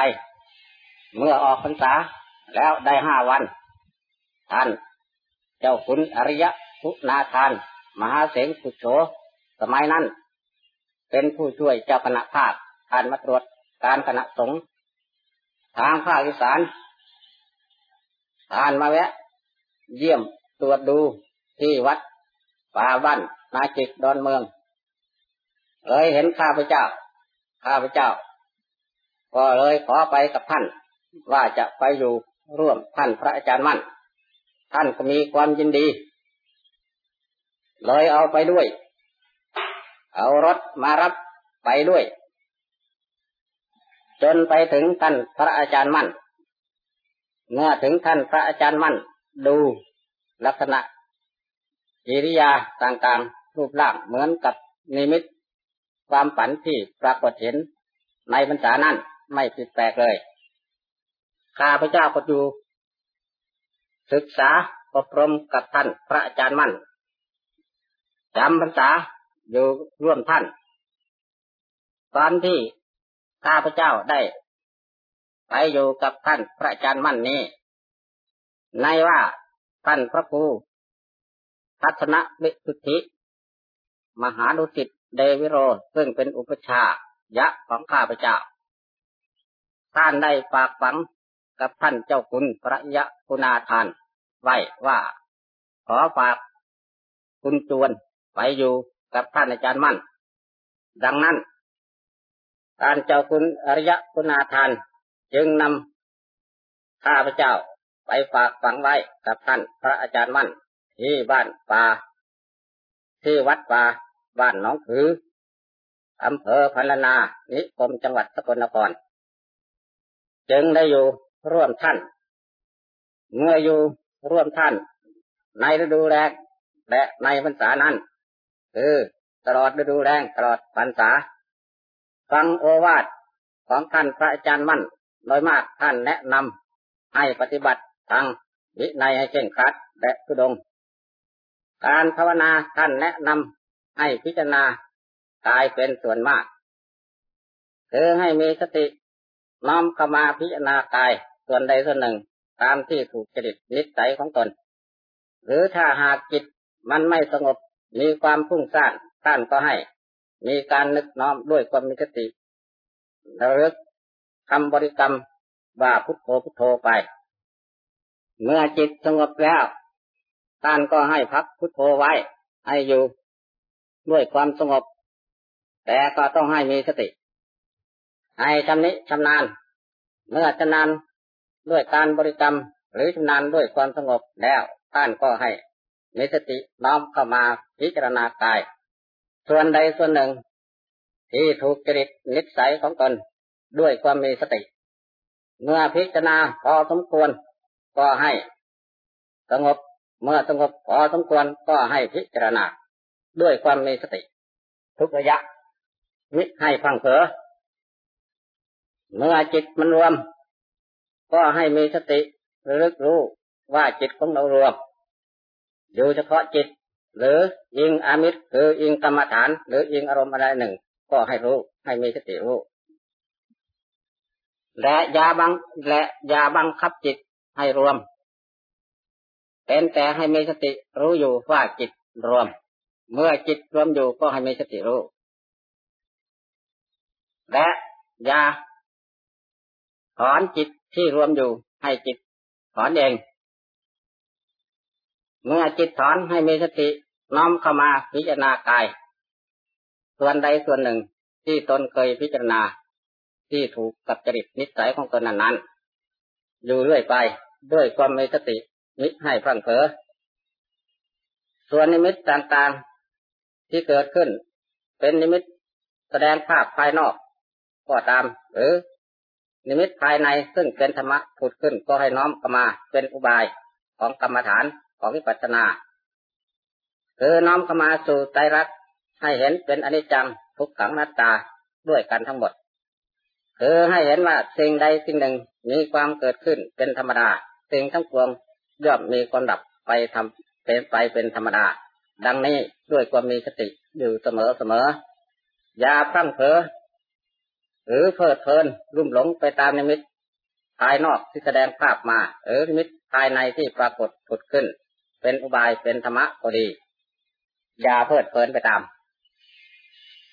เมื่อออกพรรษาแล้วได้ห้าวัน ท่าน เจ้าคุณอริยะพุนาทาน มหาเสงสุโฉสมัยนั้น เป็นผู้ช่วยเจ้าคณะภาคท่านมาตรวจการคณะสงฆ์ทางภาคอีสานท่านมาแวะ
เยี่ยมตรวจดูที่วัดป่าบ้านนาจิกดอนเมืองเลยเห็นข้าพเจ้า ข้าพเจ้า ก็เลยขอไปกับท่าน ว่าจะไปอยู่ร่วมท่านพระอาจารย์มั่น ท่านก็มีความยินดี เลยเอาไปด้วย เอารถมารับไปด้วย จนไปถึงท่านพระอาจารย์มั่น เมื่อถึงท่านพระอาจารย์มั่น ดูลักษณะกิริยาต่างๆรูปร่างเหมือนกับนิมิต ความฝันที่ปรากฏเห็นในพรรษานั้นไม่ผิดแปลกเลย ข้าพเจ้าก็อยู่ ศึกษาอบรมกับท่านพระอาจารย์มั่นจำพรรษาอยู่ร่วมท่าน ตอนที่ข้าพเจ้าได้ไปอยู่กับท่านพระอาจารย์มั่นนี้ ในว่าท่านพระครูทัศนวิสุทธิ มหาดุสิตเดวิโรซึ่งเป็นอุปชายะของข้าพเจ้า ท่านได้ฝากฝัง กับท่านเจ้าคุณพระยะคุณาทาน ไว้ว่า ขอฝากคุณจวนไปอยู่กับท่านอาจารย์มั่น ดังนั้นท่านเจ้าคุณอริยคุณาทาน จึงนำข้าพเจ้าไปฝากฝังไว้กับท่านพระอาจารย์มั่น ที่บ้านป่าที่วัดป่าบ้านหนองผืออำเภอพันนา นิคมจังหวัดสกลนคร จึงได้อยู่ ร่วมท่าน เมื่ออยู่ร่วมท่าน ในฤดูแรงและในพรรษานั้น คือตลอดฤดูแรงตลอดพรรษา ฟังโอวาทของท่านพระอาจารย์มั่นโดยมากท่านแนะนำให้ปฏิบัติทางวินัยให้เข่งครัดและทุดง การภาวนาท่านแนะนำให้พิจารณากายเป็นส่วนมาก คือให้มีสติน้อมเข้ามาพิจารณากาย ส่วนใดส่วนหนึ่ง ตามที่ถูกจริตนิสัยของตน หรือถ้าหากจิตมันไม่สงบมีความพุ่งซ่านท่านก็ให้ มีการนึกน้อมด้วยความมีสติระลึกคำบริกรรมว่าพุทโธพุทโธไป เมื่อจิตสงบแล้วท่านก็ให้พักพุทโธไว้ ให้อยู่ด้วยความสงบ แต่ก็ต้องให้มีสติ ให้ชำนิชำนาญ เมื่อชำนาญ ด้วยการบริกรรมหรือชำนาญด้วยความสงบแล้วท่านก็ให้มีสติน้อมเข้ามาพิจารณากาย ส่วนใดส่วนหนึ่ง ที่ถูกจริตนิสัยของตนด้วยความมีสติ เมื่อพิจารณาพอสมควรก็ให้ สงบเมื่อสงบพอสมควรก็ให้พิจารณา ด้วยความมีสติ ทุกระยะมิให้ฟังเผลอเมื่อจิตมันรวม ก็ให้มีสติระลึกรู้ว่าจิตของเรารวมอยู่เฉพาะจิต หรืออิงอามิตรคืออิงกรรมฐาน หรืออิงอารมณ์อะไรหนึ่ง ก็ให้รู้ ให้มีสติรู้และยาบังและยาบังคับจิตให้รวม เป็นแต่ให้มีสติรู้อยู่ว่าจิตรวม เมื่อจิตรวมอยู่ก็ให้มีสติรู้ และยาถอนจิต ที่รวมอยู่ให้จิตถอนเอง เมื่อจิตถอนให้มีสติน้อมเข้ามาพิจารณากาย ส่วนใดส่วนหนึ่งที่ตนเคยพิจารณา ที่ถูกกับจริตนิสัยของตนนั้นๆอยู่เรื่อยไปด้วยความมีสติมิให้พลังเผลอส่วนนิมิตต่างๆที่เกิดขึ้น เป็นนิมิตแสดงภาพภายนอกก็ตาม หรือ นิมิตภายในซึ่งเป็นธรรมะผุดขึ้นก็ให้น้อมเข้ามาเป็นอุบายของกรรมฐานของวิปัสสนาคือน้อมเข้ามาสู่ใจรักให้เห็นเป็นอนิจจังทุกขังนัตตาด้วยกันทั้งหมด คือให้เห็นว่าสิ่งใดสิ่งหนึ่งมีความเกิดขึ้นเป็นธรรมดา สิ่งทั้งปวงย่อมมีความดับไปทำเป็นไปเป็นธรรมดา ดังนี้ด้วยความมีสติอยู่เสมอเสมออย่าพลั้งเผลอ หรือเพลิดเพลินรุ่มหลงไปตามนิมิตภายนอกที่แสดงภาพมาหรือนิมิตภายในที่ปรากฏผุดขึ้น เป็นอุบายเป็นธรรมะก็ดี อย่าเพลิดเพลินไปตาม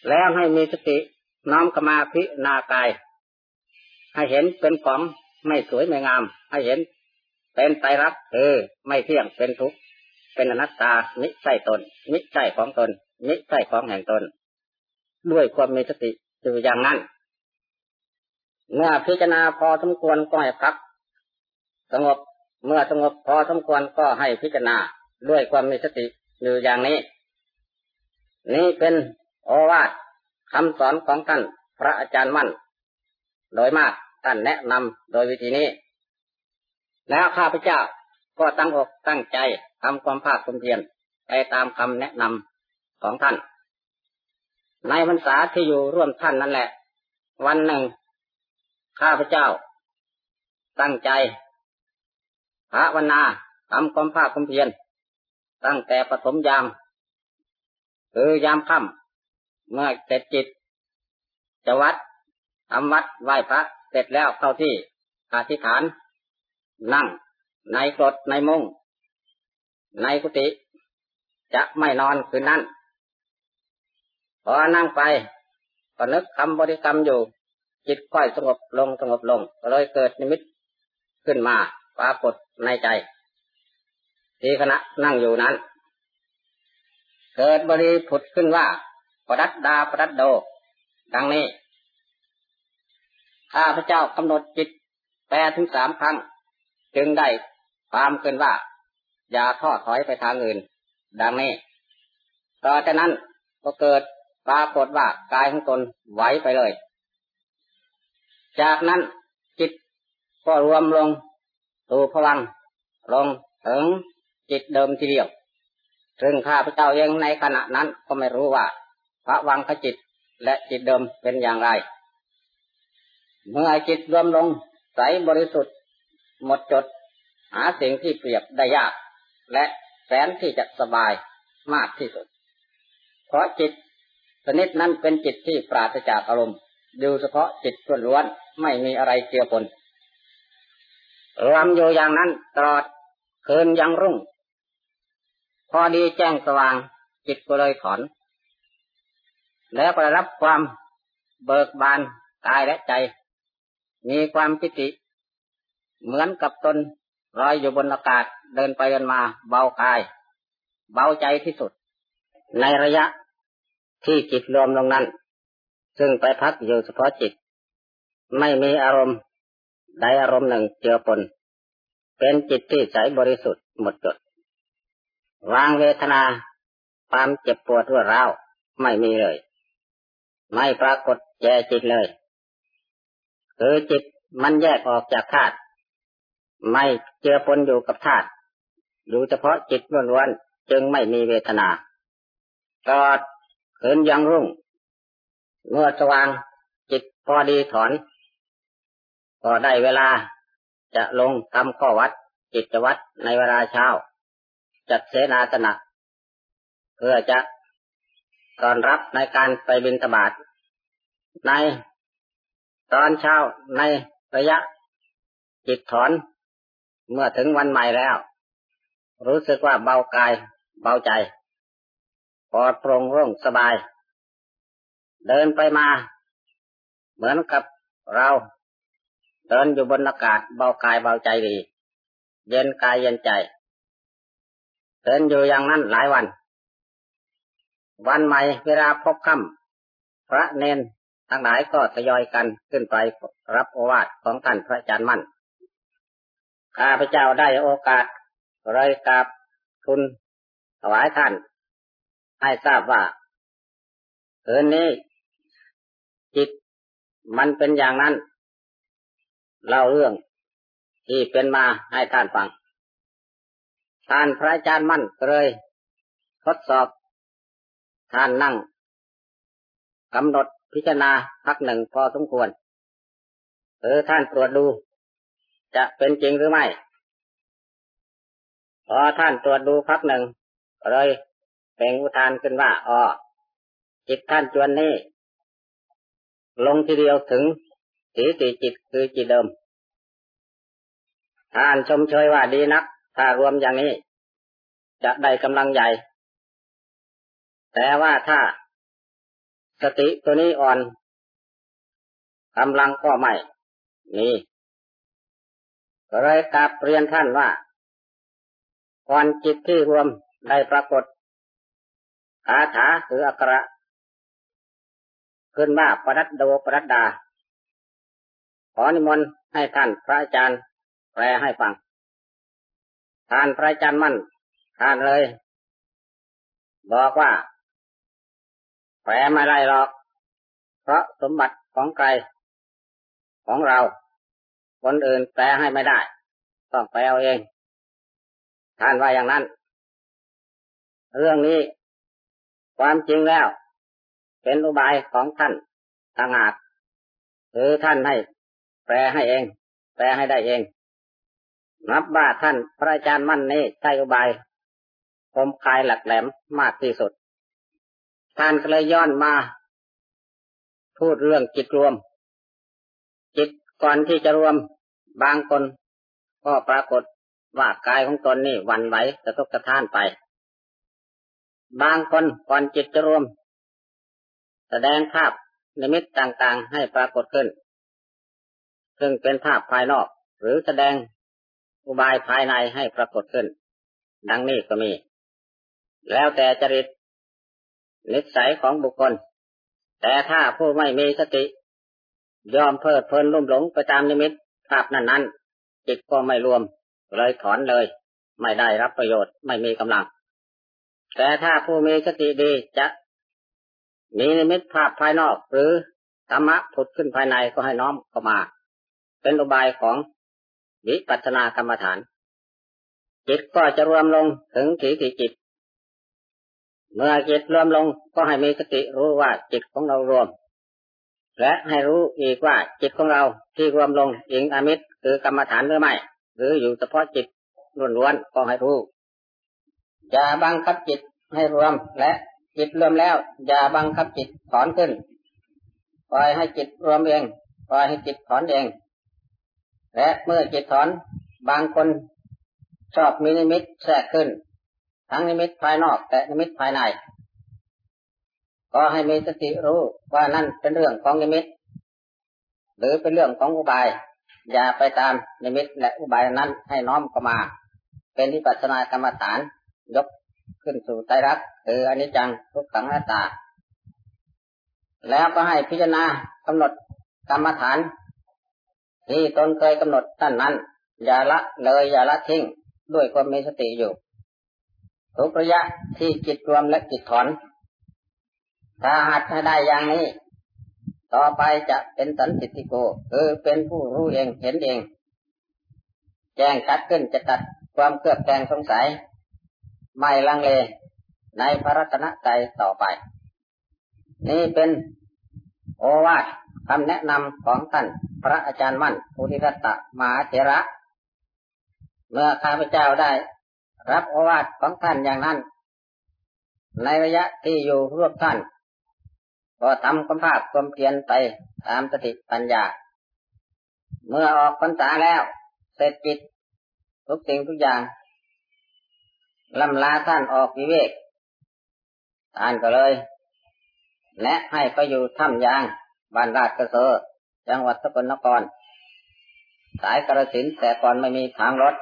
แล้วให้มีสติน้อมกมาพินากาย ให้เห็นเป็นของไม่สวยไม่งาม ให้เห็นเป็นไตรลักษณ์คือไม่เที่ยงเป็นทุกข์เป็นอนัตตานิใช่ตนนิใช่ของตนนิใช่ของแห่งตน ด้วยความมีสติอยู่อย่างนั้น เมื่อพิจารณาพอสมควรก็ให้พัก สงบเมื่อสงบพอสมควรก็ให้พิจารณาด้วยความมีสติอยู่อย่างนี้ นี่เป็นโอวาทคำสอนของท่านพระอาจารย์มั่น โดยมากท่านแนะนำโดยวิธีนี้ แล้วข้าพเจ้าก็ตั้งอกตั้งใจทำความภาคความเพียรไปตามคำแนะนำของท่าน ในพรรษาที่อยู่ร่วมท่านนั่นแหละ วันหนึ่ง ข้าพเจ้า ตั้งใจภาวนาทำความภาคความเพียรตั้งแต่ปฐมยามคือยามค่ำเมื่อเสร็จจิตจะวัดทำวัดไหว้พระเสร็จแล้วเข้าที่อธิษฐาน นั่งในกรดในมุงในกุฏิจะไม่นอนคืนนั้นพอนั่งไปก็นึกคำบริกรรมอยู่ จิตค่อยสงบลงสงบลงก็เลยเกิดนิมิตขึ้นมาปรากฏในใจ ที่ขณะนั่งอยู่นั้น เกิดบริผุดขึ้นว่าปรัดดาปรัดโด ดังนี้ข้าพระเจ้ากำหนดจิตแปลถึงสามครั้ง จึงได้ความเกินว่า อย่าทอดถอยไปทางอื่น ดังนี้ต่อจากนั้นก็เกิดปรากฏว่ากายของตนไหวไปเลย จากนั้นจิตก็รวมลงสู่พลัง ลงถึงจิตเดิมทีเดียว ซึ่งข้าพเจ้าเองในขณะนั้นก็ไม่รู้ว่าพระวังขจิตและจิตเดิมเป็นอย่างไร เมื่อจิตรวมลงใสบริสุทธิ์ หมดจด หาสิ่งที่เปรียบได้ยาก และแสนที่จะสบายมากที่สุด เพราะจิตชนิดนั้นเป็นจิตที่ปราศจากอารมณ์ อยู่เฉพาะจิตล้วนไม่มีอะไรเกี่ยวปนรวมอยู่อย่างนั้นตลอดคืนยังรุ่ง พอดีแจ้งสว่างจิตก็เลยถอน แล้วก็รับความเบิกบานกายและใจ มีความปิติ เหมือนกับตนลอยอยู่บนอากาศเดินไปเดินมาเบากาย เบาใจที่สุด ในระยะที่จิตรวมลงนั้น ซึ่งไปพักอยู่เฉพาะจิต ไม่มีอารมณ์ใดอารมณ์หนึ่งเจือปน เป็นจิตที่ใสบริสุทธิ์หมดจด วางเวทนา ความเจ็บปวดรวดร้าวไม่มีเลย ไม่ปรากฏแก่จิตเลย คือจิตมันแยกออกจากธาตุไม่เจือปนอยู่กับธาตุอยู่เฉพาะจิตล้วนๆจึงไม่มีเวทนาตลอดคืนยังรุ่ง เมื่อสว่างจิตพอดีถอน ก็ได้เวลาจะลงทำข้อวัดจิตวัดในเวลาเช้า จัดเสนาสนะ เพื่อจะตอนรับในการไปบินธบาตในตอนเช้าในระยะ จิตถอน เมื่อถึงวันใหม่แล้ว รู้สึกว่าเบากาย เบาใจปลอดโปร่งโล่งสบาย เดินไปมา เหมือนกับเรา เดินอยู่บนอากาศเบากายเบาใจดี เย็นกายเย็นใจ เดินอยู่อย่างนั้นหลายวัน วันใหม่เวลาพบค่ำพระเนนทั้งหลายก็ทยอยกันขึ้นไปรับโอวาทของท่านพระอาจารย์มั่น ข้าพเจ้าได้โอกาสเลยกราบทุนถวายท่าน ให้ทราบว่าคืนนี้ จิต มันเป็นอย่างนั้น เล่าเรื่องที่เป็นมาให้ท่านฟัง ท่านพระอาจารย์มั่นเลยทดสอบ ท่านนั่งกำหนดพิจารณาพักหนึ่งพอสมควรเออท่านตรวจดู จะเป็นจริงหรือไม่ พอท่านตรวจดูพักหนึ่งเลยเป่งอุทานขึ้นว่าอ๋อจิตท่านจวนนี้ ลงทีเดียวถึงสีติจิตคือจิตเดิมท่านชมเชยว่าดีนัก ถ้ารวมอย่างนี้ จะได้กำลังใหญ่ แต่ว่าถ้าสติตัวนี้อ่อนกำลังก็ไม่มีก็เลยกราบเรียนท่านว่าก่อนจิตที่รวมได้ปรากฏคาถาคืออักระ ขึ้นว่าปรัดโดปรัดดา ขอนิมนต์ให้ท่านพระอาจารย์แปลให้ฟัง ท่านพระอาจารย์มั่น ท่านเลย บอกว่า แปลไม่ได้หรอก เพราะสมบัติของใคร ของเรา คนอื่นแปลให้ไม่ได้ ต้องแปลเอาเอง ท่านว่าอย่างนั้น เรื่องนี้ความจริงแล้ว เป็นอุบายของท่านต่างหากหรือท่านให้แปลให้เอง แปลให้ได้เอง นับว่าท่านพระอาจารย์มั่นนี้ใช้อุบายคมคายหลักแหลมมากที่สุด ท่านก็เลยย้อนมา พูดเรื่องจิตรวม จิตก่อนที่จะรวมบางคนก็ปรากฏว่ากายของตนนี่วันไหวกระทบกระท่านไป บางคนก่อนจิตจะรวม แสดงภาพนิมิตต่างๆให้ปรากฏขึ้น ซึ่งเป็นภาพภายนอก หรือแสดงอุบายภายในให้ปรากฏขึ้น ดังนี้ก็มี แล้วแต่จริตนิสัยของบุคคล แต่ถ้าผู้ไม่มีสติ ยอมเพิดเพลินลุ่มหลงไปตามนิมิตภาพนั้นๆ จิตก็ไม่รวม เลยถอนเลย ไม่ได้รับประโยชน์ไม่มีกำลัง แต่ถ้าผู้มีสติดีจะ มีนิมิตภาพภายนอก หรือธรรมะผุดขึ้นภายในก็ให้น้อมเข้ามา เป็นอุบายของวิปัสสนากรรมฐาน จิตก็จะรวมลงถึงถีติจิต เมื่อจิตรวมลงก็ให้มีสติรู้ว่าจิตของเรารวม และให้รู้อีกว่าจิตของเราที่รวมลงอิงอมิตรคือกรรมฐานหรือไม่ หรืออยู่เฉพาะจิตล้วนๆก็ให้รู้อย่าบังคับจิตให้รวมและ จิตรวมแล้ว อย่าบังคับจิตถอนขึ้น ปล่อยให้จิตรวมเองปล่อยให้จิตถอนเอง และเมื่อจิตถอนบางคนชอบมีนิมิตแทรกขึ้น ทั้งนิมิตภายนอกแต่นิมิตภายใน ก็ให้มีสติรู้ว่านั่นเป็นเรื่องของนิมิต หรือเป็นเรื่องของอุบาย อย่าไปตามนิมิตและอุบายนั้นให้น้อมเข้ามา เป็นที่ปัจนากรรมฐานยก ขึ้นสู่ไตรักคืออนิจจังทุกขังหน้าตา แล้วก็ให้พิจารณากำหนดกรรมฐาน ที่ตนเคยกำหนดท่านนั้น อย่าละเลยอย่าละทิ้งด้วยความมีสติอยู่ ทุกระยะที่จิตรวมและจิตถอน ถ้าหัดให้ได้อย่างนี้ ต่อไปจะเป็นสันติติโกคือเป็นผู้รู้เองเห็นเอง แจ้งชัดขึ้นจะตัดความเครือบแคลงสงสัย ไม่ลังเลในพระรัตนใจต่อไป นี่เป็นโอวาทคำแนะนำของท่านพระอาจารย์มั่นภูริรัตมหาเถระ เมื่อข้าพเจ้าได้ รับโอวาทของท่านอย่างนั้น ในระยะที่อยู่ร่วมท่าน ก็ทำความภาคความเพียรไปตามสติปัญญา เมื่อออกพรรษาแล้ว เสร็จจิตทุกสิ่งทุกอย่าง ลำลาท่านออกวิเวกท่านก็เลยแนะให้ไปอยู่ถ้ำยางบ้านราชกระเซอจังหวัดสกลนคร สายกระสินแต่ก่อนไม่มีทางรถ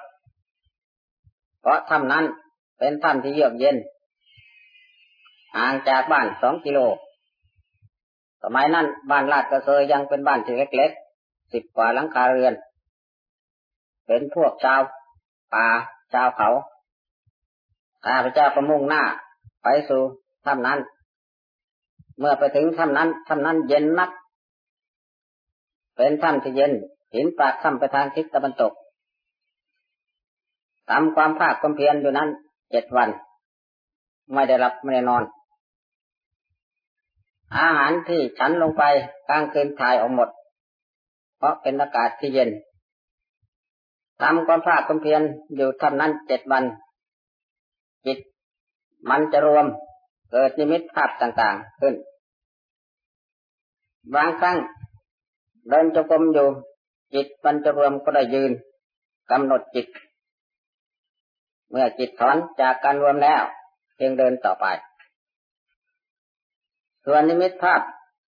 เพราะถ้ำนั้นเป็นถ้ำที่เยือกเย็น ห่างจากบ้านสองกิโล สมัยนั้นบ้านราชกระเซอยังเป็นบ้านที่เล็กๆสิบกว่าหลังคาเรือน เป็นพวกชาวป่าชาวเขา ข้าพเจ้าก็มุ่งหน้า ไปสู่ถ้ำนั้น เมื่อไปถึงถ้ำนั้นถ้ำนั้นเย็นนัก เป็นถ้ำที่เย็น หินปากถ้ำไปทางทิศตะวันตกทำความภาคความเพียรอยู่นั้นเจ็ดวัน ไม่ได้รับไม่ได้นอน อาหารที่ฉันลงไปกลางคืนถ่ายออกหมด เพราะเป็นอากาศที่เย็นทำความภาคความเพียรอยู่ทำนั้นเจ็ดวัน จิตมันจะรวมเกิดนิมิตภาพต่างๆขึ้น บางครั้งเดินจงกรมอยู่ จิตมันจะรวมก็ได้ยืนกำหนดจิต เมื่อจิตถอนจากการรวมแล้วเพียงเดินต่อไป ส่วนนิมิตภาพ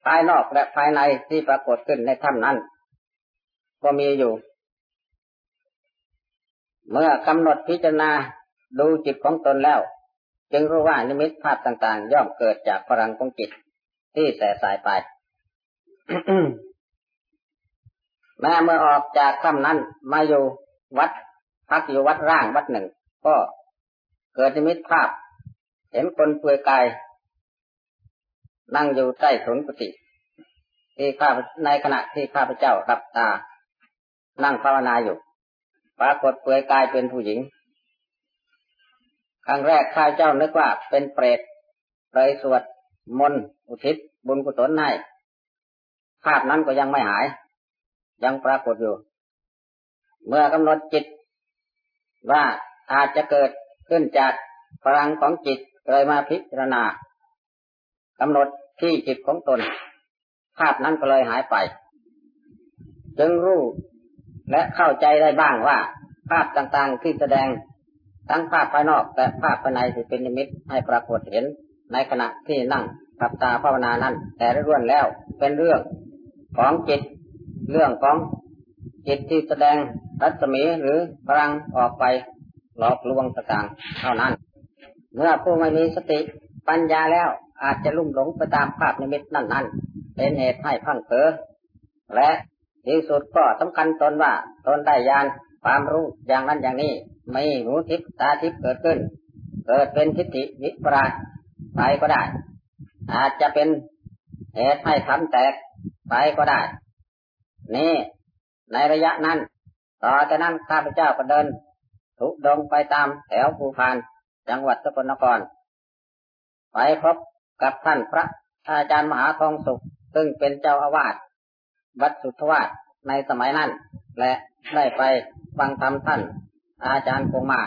ภายนอกและภายในที่ปรากฏขึ้นในถ้ำนั้น ก็มีอยู่ เมื่อกำหนดพิจารณา ดูจิตของตนแล้ว จึงรู้ว่านิมิตภาพต่างๆ ย่อมเกิดจากพลังของจิต ที่แสสายไป แม้เมื่อออกจากถ้ำนั้นมาอยู่วัด พักอยู่วัดร่างวัดหนึ่ง ก็เกิดนิมิตภาพ เห็นคนเปลือยกายนั่งอยู่ใต้ถุนกุฏิที่ข้าในขณะที่ข้าพเจ้ารับตา นั่งภาวนาอยู่ ปรากฏเปลือยกายเป็นผู้หญิง ครั้งแรกข้าเจ้านึกว่าเป็นเปรตเลยสวดมนต์อุทิศบุญกุศลให้ภาพนั้นก็ยังไม่หาย ยังปรากฏอยู่ เมื่อกำหนดจิต ว่าอาจจะเกิดขึ้นจากพลังของจิตเลยมาพิจารณากำหนดที่จิตของตน ภาพนั้นก็เลยหายไป จึงรู้และเข้าใจได้บ้างว่า ภาพต่างๆที่แสดง ทั้งภาพภายนอกและภาพภายในที่เป็นนิมิตให้ปรากฏเห็น ในขณะที่นั่งทับตาภาวนานั้น แต่ร่วนแล้วเป็นเรื่องของจิต เรื่องของจิตที่แสดงรัศมีหรือพลังออกไปหลอกลวงต่างๆเท่านั้น เมื่อผู้ไม่มีสติปัญญาแล้วอาจจะลุ่มหลงไปตามภาพนิมิตนั่นๆ เป็นเหตุให้พังเผลอและที่สุดก็สำคัญตนว่าตนได้ยานความรู้อย่างนั้นอย่างนี้ ม่หูทิพตาทิพเกิดขึ้น เกิดเป็นทิฏฐิวิปราไปก็ได้ อาจจะเป็นเหตุให้ทำแตกไปก็ได้ นี่ในระยะนั้น ต่อจากนั้นข้าพเจ้าก็เดินทุดงไปตามแถวภูพาน จังหวัดสกลนคร ไปพบกับท่านพระอาจารย์มหาทองสุข ซึ่งเป็นเจ้าอาวาสวัดสุทธวาสในสมัยนั้น และได้ไปฟังธรรมท่าน อาจารย์คงมา